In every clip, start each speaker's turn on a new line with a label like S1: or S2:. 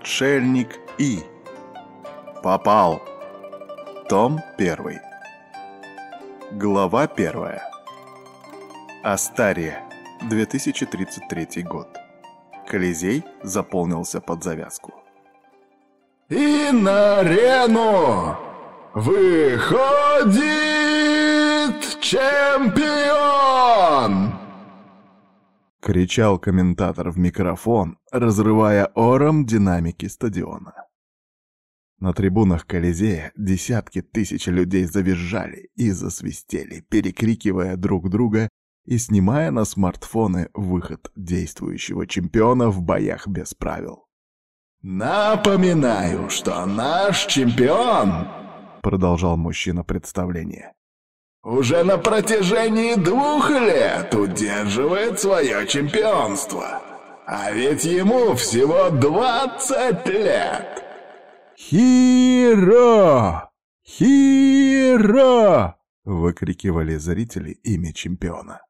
S1: Отшельник И. Попал. Том 1. Глава 1. Астария. 2033 год. Колизей заполнился под завязку.
S2: И на арену выходит чемпион!
S1: Кричал комментатор в микрофон, разрывая ором динамики стадиона. На трибунах Колизея десятки тысяч людей завизжали и засвистели, перекрикивая друг друга и снимая на смартфоны выход действующего чемпиона в боях без правил.
S2: «Напоминаю, что наш чемпион!»
S1: — продолжал мужчина представление
S2: уже на протяжении двух лет удерживает свое чемпионство. А ведь ему всего двадцать лет.
S1: «Хиро! Хиро!» — выкрикивали зрители имя чемпиона.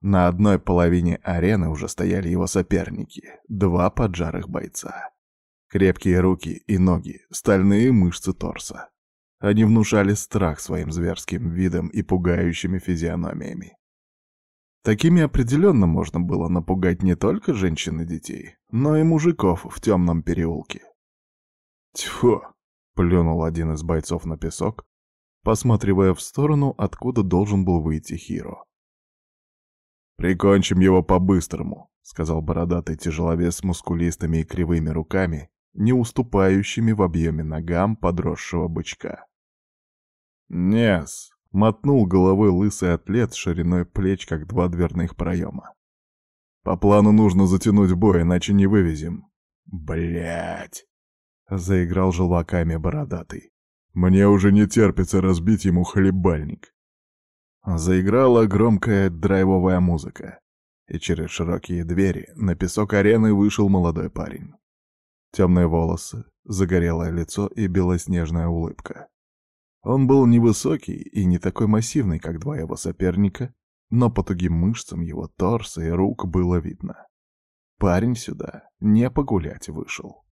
S1: На одной половине арены уже стояли его соперники, два поджарых бойца. Крепкие руки и ноги, стальные мышцы торса. Они внушали страх своим зверским видом и пугающими физиономиями. Такими определенно можно было напугать не только женщин и детей, но и мужиков в темном переулке. «Тьфу!» — плюнул один из бойцов на песок, посматривая в сторону, откуда должен был выйти Хиро. «Прикончим его по-быстрому», — сказал бородатый тяжеловес с мускулистыми и кривыми руками, не уступающими в объеме ногам подросшего бычка. «Нес!» — мотнул головой лысый атлет шириной плеч, как два дверных проема. «По плану нужно затянуть бой, иначе не вывезем». Блять! заиграл желваками бородатый. «Мне уже не терпится разбить ему хлебальник». Заиграла громкая драйвовая музыка, и через широкие двери на песок арены вышел молодой парень. Темные волосы, загорелое лицо и белоснежная улыбка. Он был невысокий и не такой массивный, как два его соперника, но по тугим мышцам его торса и рук было видно. Парень сюда не погулять вышел.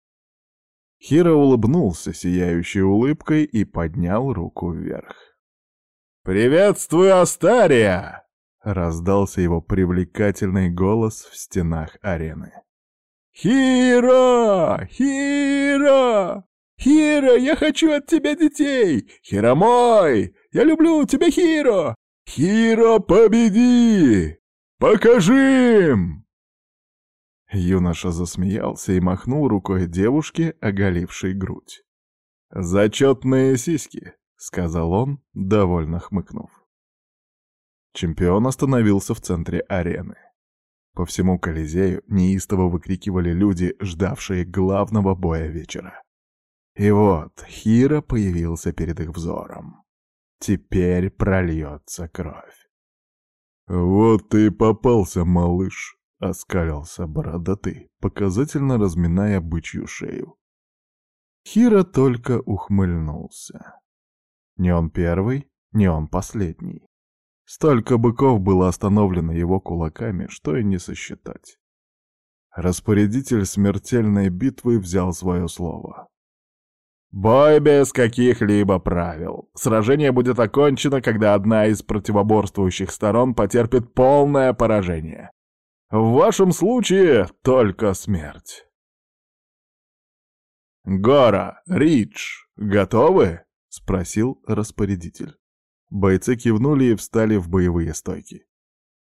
S1: Хиро улыбнулся сияющей улыбкой и поднял руку вверх. «Приветствую, Астария!» — раздался его привлекательный голос в стенах арены. «Хиро! Хиро! «Хиро, я хочу от тебя детей! Хиро мой! Я люблю тебя, Хиро! Хиро, победи! Покажи им!» Юноша засмеялся и махнул рукой девушке, оголившей грудь. «Зачетные сиськи», — сказал он, довольно хмыкнув. Чемпион остановился в центре арены. По всему Колизею неистово выкрикивали люди, ждавшие главного боя вечера. И вот Хира появился перед их взором. Теперь прольется кровь. «Вот ты и попался, малыш!» — оскалился бородатый, показательно разминая бычью шею. Хира только ухмыльнулся. Не он первый, не он последний. Столько быков было остановлено его кулаками, что и не сосчитать. Распорядитель смертельной битвы взял свое слово. Бой без каких-либо правил. Сражение будет окончено, когда одна из противоборствующих сторон потерпит полное поражение. В вашем случае только смерть. «Гора, Ридж, готовы?» — спросил распорядитель. Бойцы кивнули и встали в боевые стойки.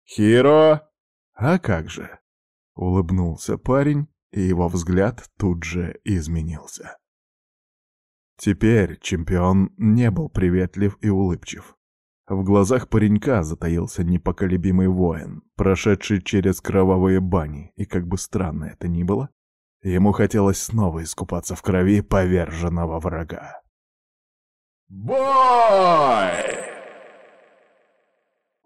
S1: «Хиро!» «А как же?» — улыбнулся парень, и его взгляд тут же изменился. Теперь чемпион не был приветлив и улыбчив. В глазах паренька затаился непоколебимый воин, прошедший через кровавые бани, и как бы странно это ни было, ему хотелось снова искупаться в крови поверженного врага.
S2: «Бой!»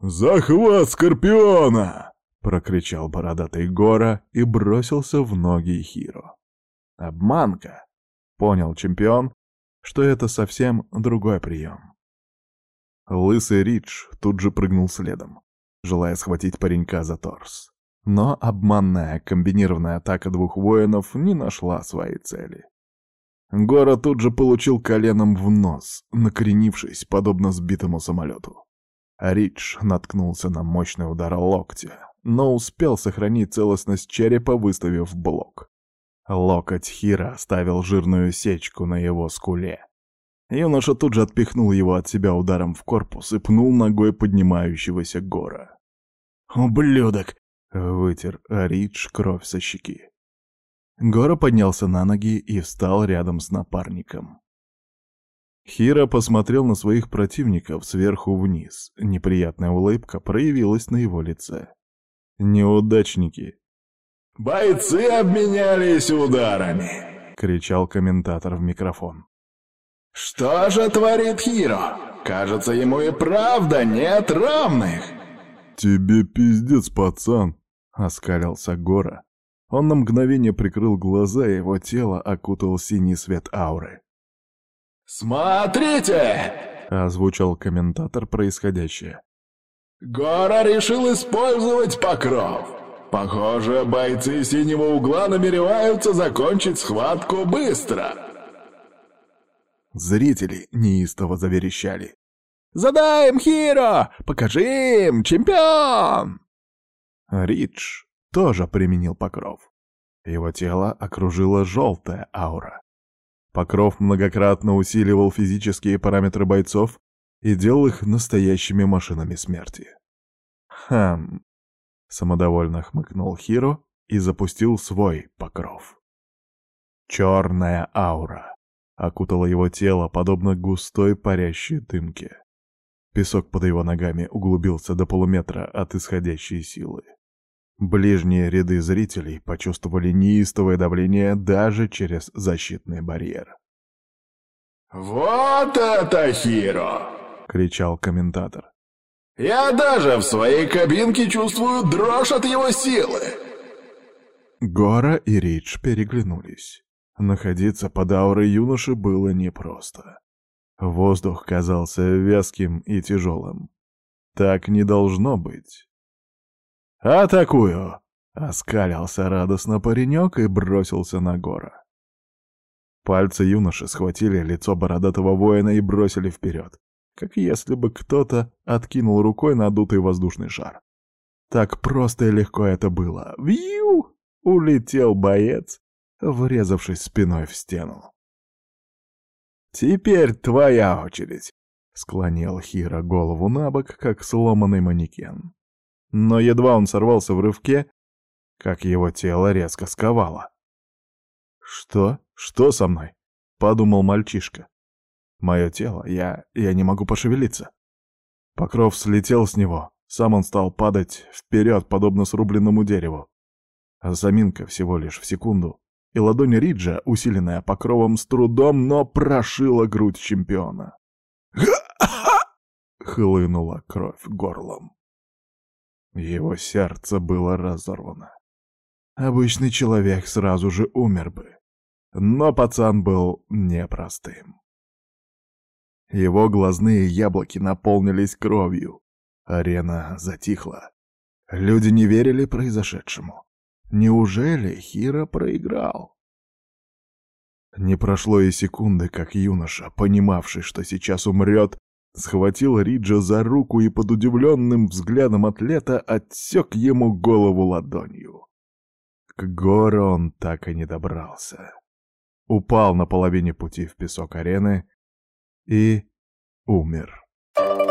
S1: «Захват Скорпиона!» — прокричал бородатый Гора и бросился в ноги Хиро. «Обманка!» — понял чемпион что это совсем другой прием. Лысый Ридж тут же прыгнул следом, желая схватить паренька за торс. Но обманная комбинированная атака двух воинов не нашла своей цели. Гора тут же получил коленом в нос, накренившись, подобно сбитому самолету. Ридж наткнулся на мощный удар локтя, но успел сохранить целостность черепа, выставив блок. Локоть Хира оставил жирную сечку на его скуле. Юноша тут же отпихнул его от себя ударом в корпус и пнул ногой поднимающегося гора. «Ублюдок!» — вытер Ридж кровь со щеки. Гора поднялся на ноги и встал рядом с напарником. Хира посмотрел на своих противников сверху вниз. Неприятная улыбка проявилась на его лице. Неудачники.
S2: «Бойцы обменялись ударами!»
S1: — кричал комментатор в микрофон.
S2: «Что же творит Хиро? Кажется, ему и правда нет равных!»
S1: «Тебе пиздец, пацан!» — оскалился Гора. Он на мгновение прикрыл глаза, и его тело окутал синий свет ауры.
S2: «Смотрите!»
S1: — озвучал комментатор происходящее.
S2: «Гора решил использовать покров. Похоже, бойцы синего угла намереваются закончить схватку быстро».
S1: Зрители неистово заверещали. «Задай им, Хиро! Покажи им, чемпион!» Ридж тоже применил покров. Его тело окружила желтая аура. Покров многократно усиливал физические параметры бойцов и делал их настоящими машинами смерти. Хм. Самодовольно хмыкнул Хиро и запустил свой покров. Черная аура окутала его тело, подобно густой парящей дымке. Песок под его ногами углубился до полуметра от исходящей силы. Ближние ряды зрителей почувствовали неистовое давление даже через защитный барьер.
S2: «Вот это Хиро!» — кричал комментатор. «Я даже в своей кабинке чувствую дрожь от его силы!»
S1: Гора и Ридж переглянулись. Находиться под аурой юноши было непросто. Воздух казался вязким и тяжелым. Так не должно быть. «Атакую!» — оскалился радостно паренек и бросился на гора. Пальцы юноши схватили лицо бородатого воина и бросили вперед, как если бы кто-то откинул рукой надутый воздушный шар. Так просто и легко это было. Вью! Улетел боец, врезавшись спиной в стену. «Теперь твоя очередь», — склонил Хира голову на бок, как сломанный манекен. Но едва он сорвался в рывке, как его тело резко сковало. «Что? Что со мной?» — подумал мальчишка. «Мое тело, я... я не могу пошевелиться». Покров слетел с него, сам он стал падать вперед, подобно срубленному дереву. Заминка всего лишь в секунду, и ладонь Риджа, усиленная покровом с трудом, но прошила грудь чемпиона. Хлынула кровь горлом. Его сердце было разорвано. Обычный человек сразу же умер бы. Но пацан был непростым. Его глазные яблоки наполнились кровью. Арена затихла. Люди не верили произошедшему. Неужели Хира проиграл? Не прошло и секунды, как юноша, понимавший, что сейчас умрет, схватил Риджа за руку и под удивленным взглядом атлета отсек ему голову ладонью. К гору он так и не добрался. Упал на половине пути в песок арены и умер. Thank you.